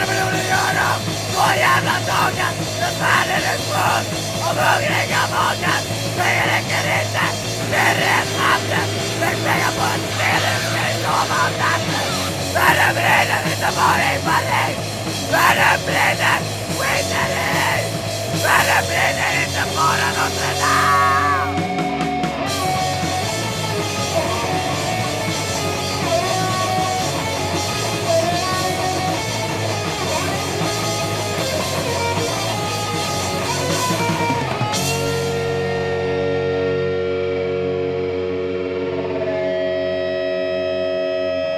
Vad vill du göra? På jävla taket! Nu smäller det skott! Och hungriga folket! Pengar räcker inte! Det är rätt vatten! Lägg pengar på en sten! Du ska inte sova om natten! Världen brinner, inte bara i panik! Världen brinner! Skiter i! Världen brinner!